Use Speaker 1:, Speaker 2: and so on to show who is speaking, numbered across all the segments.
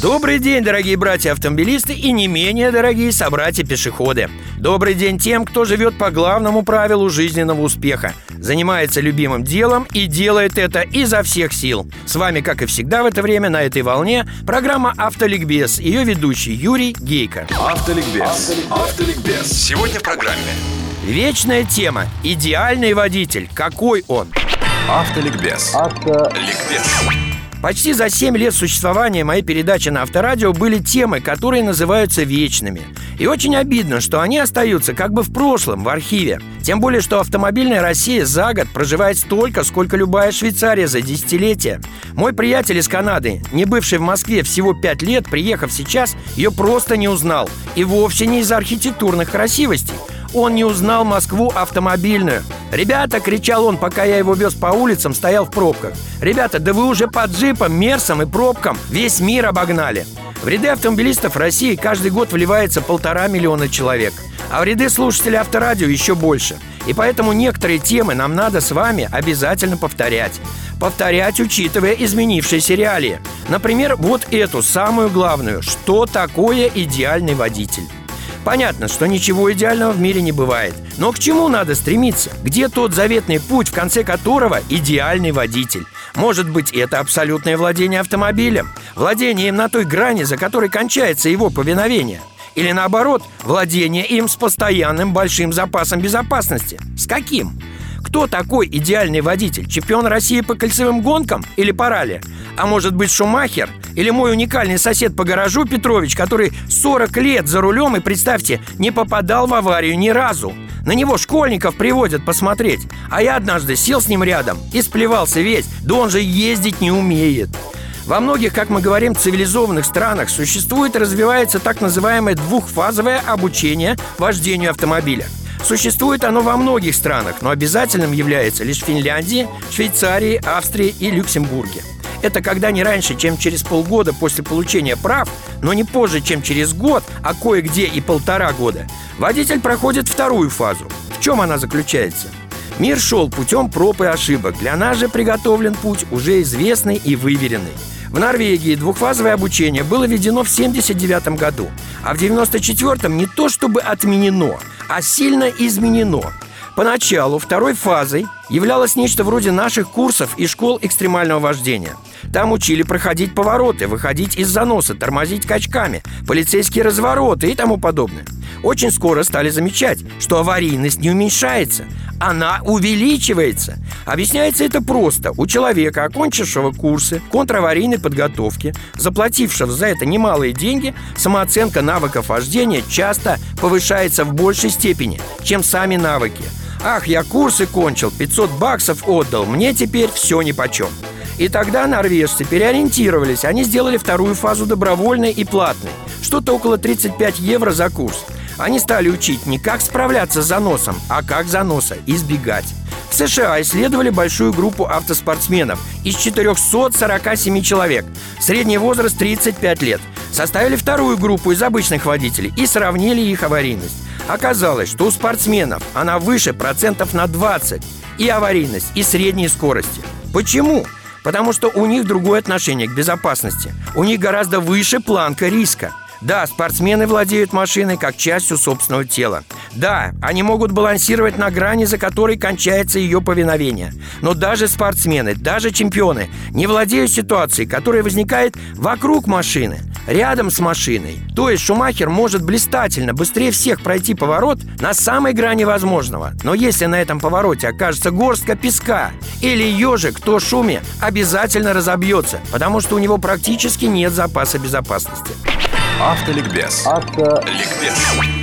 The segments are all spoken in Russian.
Speaker 1: Добрый день, дорогие братья-автомобилисты и не менее дорогие собратья-пешеходы. Добрый день тем, кто живет по главному правилу жизненного успеха. Занимается любимым делом и делает это изо всех сил. С вами, как и всегда в это время, на этой волне, программа «Автоликбез». Ее ведущий Юрий Гейко.
Speaker 2: Автоликбез Автоликбез Сегодня в программе
Speaker 1: Вечная тема «Идеальный водитель». Какой он?
Speaker 2: Автоликбез Ликбез
Speaker 1: Почти за 7 лет существования моей передачи на Авторадио были темы, которые называются вечными. И очень обидно, что они остаются как бы в прошлом, в архиве. Тем более, что автомобильная Россия за год проживает столько, сколько любая Швейцария за десятилетия. Мой приятель из Канады, не бывший в Москве всего 5 лет, приехав сейчас, ее просто не узнал. И вовсе не из-за архитектурных красивостей. Он не узнал Москву автомобильную. «Ребята!» — кричал он, пока я его вез по улицам, стоял в пробках. «Ребята, да вы уже под джипом, мерсом и пробкам весь мир обогнали!» В ряды автомобилистов России каждый год вливается полтора миллиона человек. А в ряды слушателей авторадио еще больше. И поэтому некоторые темы нам надо с вами обязательно повторять. Повторять, учитывая изменившиеся реалии. Например, вот эту самую главную. Что такое идеальный водитель? Понятно, что ничего идеального в мире не бывает. Но к чему надо стремиться? Где тот заветный путь, в конце которого идеальный водитель? Может быть, это абсолютное владение автомобилем? Владение им на той грани, за которой кончается его повиновение? Или наоборот, владение им с постоянным большим запасом безопасности? С каким? Кто такой идеальный водитель? Чемпион России по кольцевым гонкам или по ралли? А может быть Шумахер? Или мой уникальный сосед по гаражу Петрович, который 40 лет за рулем и, представьте, не попадал в аварию ни разу? На него школьников приводят посмотреть А я однажды сел с ним рядом и сплевался весь Да он же ездить не умеет во многих, как мы говорим, цивилизованных странах существует и развивается так называемое двухфазовое обучение вождению автомобиля. Существует оно во многих странах, но обязательным является лишь в Финляндии, Швейцарии, Австрии и Люксембурге. Это когда не раньше, чем через полгода после получения прав, но не позже, чем через год, а кое-где и полтора года, водитель проходит вторую фазу. В чем она заключается? Мир шел путем проб и ошибок. Для нас же приготовлен путь уже известный и выверенный. В Норвегии двухфазовое обучение было введено в 1979 году, а в 1994 не то чтобы отменено, а сильно изменено. Поначалу второй фазой являлось нечто вроде наших курсов и школ экстремального вождения. Там учили проходить повороты, выходить из заноса, тормозить качками, полицейские развороты и тому подобное. Очень скоро стали замечать, что аварийность не уменьшается, она увеличивается. Объясняется это просто. У человека, окончившего курсы контраварийной подготовки, заплатившего за это немалые деньги, самооценка навыков вождения часто повышается в большей степени, чем сами навыки. Ах, я курсы кончил, 500 баксов отдал, мне теперь все нипочем. И тогда норвежцы переориентировались. Они сделали вторую фазу добровольной и платной. Что-то около 35 евро за курс. Они стали учить не как справляться с заносом, а как заноса избегать. В США исследовали большую группу автоспортсменов из 447 человек. Средний возраст 35 лет. Составили вторую группу из обычных водителей и сравнили их аварийность. Оказалось, что у спортсменов она выше процентов на 20 и аварийность, и средней скорости. Почему? Потому что у них другое отношение к безопасности. У них гораздо выше планка риска. Да, спортсмены владеют машиной как частью собственного тела. Да, они могут балансировать на грани, за которой кончается ее повиновение. Но даже спортсмены, даже чемпионы не владеют ситуацией, которая возникает вокруг машины, рядом с машиной. То есть Шумахер может блистательно, быстрее всех пройти поворот на самой грани возможного. Но если на этом повороте окажется горстка песка или ежик, то Шуме обязательно разобьется, потому что у него практически нет запаса безопасности.
Speaker 2: Автоликбез Ликбез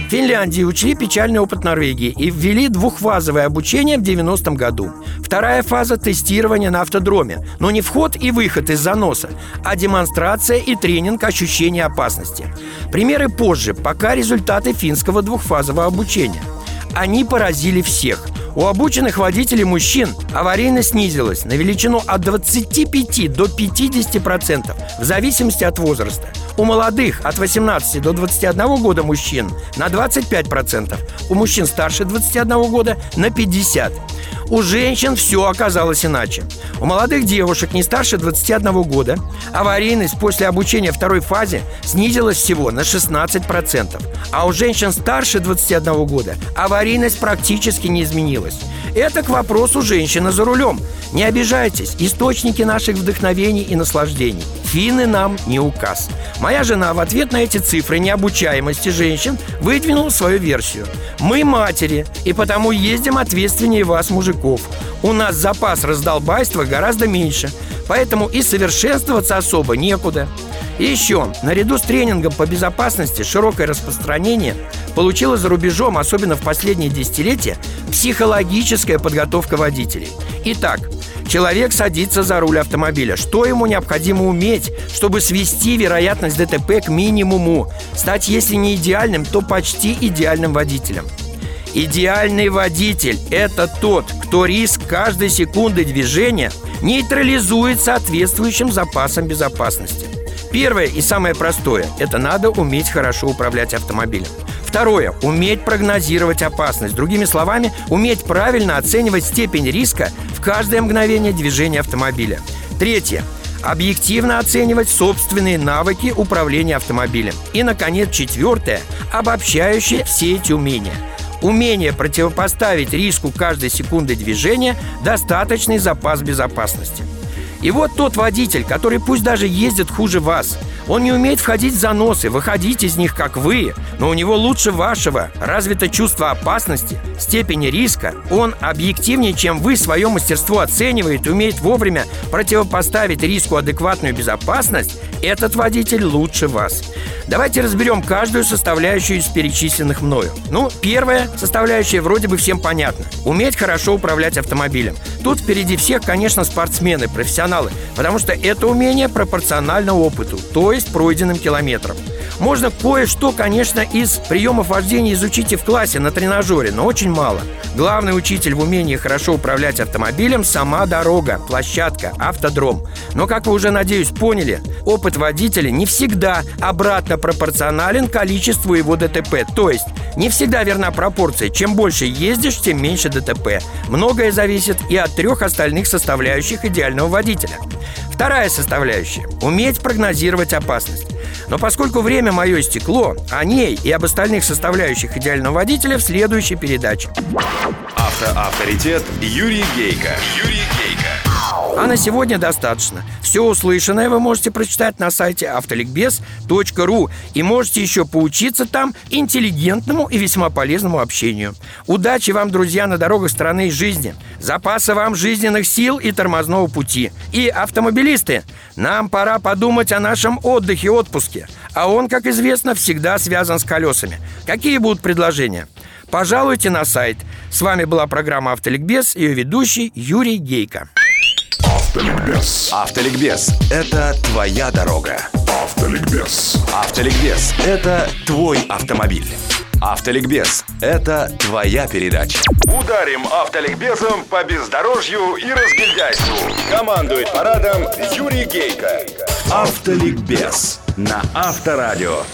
Speaker 1: В Финляндии учли печальный опыт Норвегии и ввели двухфазовое обучение в 90-м году. Вторая фаза – тестирования на автодроме. Но не вход и выход из заноса, а демонстрация и тренинг ощущения опасности. Примеры позже, пока результаты финского двухфазового обучения. Они поразили всех. У обученных водителей мужчин аварийность снизилась на величину от 25 до 50% в зависимости от возраста. У молодых от 18 до 21 года мужчин на 25%, у мужчин старше 21 года на 50%. У женщин все оказалось иначе. У молодых девушек не старше 21 года аварийность после обучения второй фазе снизилась всего на 16%. А у женщин старше 21 года аварийность практически не изменилась. Это к вопросу женщины за рулем. Не обижайтесь, источники наших вдохновений и наслаждений. Финны нам не указ. Моя жена в ответ на эти цифры необучаемости женщин выдвинула свою версию. Мы матери, и потому ездим ответственнее вас, мужиков. У нас запас раздолбайства гораздо меньше, поэтому и совершенствоваться особо некуда. И еще, наряду с тренингом по безопасности широкое распространение получила за рубежом, особенно в последние десятилетия, психологическая подготовка водителей. Итак, Человек садится за руль автомобиля. Что ему необходимо уметь, чтобы свести вероятность ДТП к минимуму? Стать, если не идеальным, то почти идеальным водителем. Идеальный водитель – это тот, кто риск каждой секунды движения нейтрализует соответствующим запасом безопасности. Первое и самое простое – это надо уметь хорошо управлять автомобилем. Второе – уметь прогнозировать опасность. Другими словами, уметь правильно оценивать степень риска в каждое мгновение движения автомобиля. Третье – объективно оценивать собственные навыки управления автомобилем. И, наконец, четвертое – обобщающее все эти умения – Умение противопоставить риску каждой секунды движения – достаточный запас безопасности. И вот тот водитель, который пусть даже ездит хуже вас – он не умеет входить в заносы, выходить из них, как вы, но у него лучше вашего. Развито чувство опасности, степени риска. Он объективнее, чем вы, свое мастерство оценивает, умеет вовремя противопоставить риску адекватную безопасность. Этот водитель лучше вас. Давайте разберем каждую составляющую из перечисленных мною. Ну, первая составляющая вроде бы всем понятна. Уметь хорошо управлять автомобилем. Тут впереди всех, конечно, спортсмены, профессионалы, потому что это умение пропорционально опыту, то есть пройденным километрам. Можно кое-что, конечно, из приемов вождения изучить и в классе на тренажере, но очень мало. Главный учитель в умении хорошо управлять автомобилем – сама дорога, площадка, автодром. Но, как вы уже, надеюсь, поняли, опыт водителя не всегда обратно пропорционален количеству его ДТП. То есть, не всегда верна пропорция. Чем больше ездишь, тем меньше ДТП. Многое зависит и от трех остальных составляющих идеального водителя. Вторая составляющая – уметь прогнозировать опасность. Но поскольку время мое истекло, о ней и об остальных составляющих идеального водителя в следующей передаче.
Speaker 2: Автоавторитет Юрий Гейко. Юрий
Speaker 1: а на сегодня достаточно. Все услышанное вы можете прочитать на сайте автоликбез.ру и можете еще поучиться там интеллигентному и весьма полезному общению. Удачи вам, друзья, на дорогах страны и жизни. Запаса вам жизненных сил и тормозного пути. И автомобилисты, нам пора подумать о нашем отдыхе, отпуске. А он, как известно, всегда связан с колесами. Какие будут предложения? Пожалуйте на сайт. С вами была программа «Автоликбез» ее ведущий Юрий Гейко.
Speaker 3: Автоликбез.
Speaker 2: Автоликбез – это твоя дорога.
Speaker 3: Автоликбез.
Speaker 2: Автоликбез – это твой автомобиль. Автоликбез – это твоя передача. Ударим автоликбезом по бездорожью и разгильдяйству. Командует парадом Юрий Гейко. Автоликбез на Авторадио.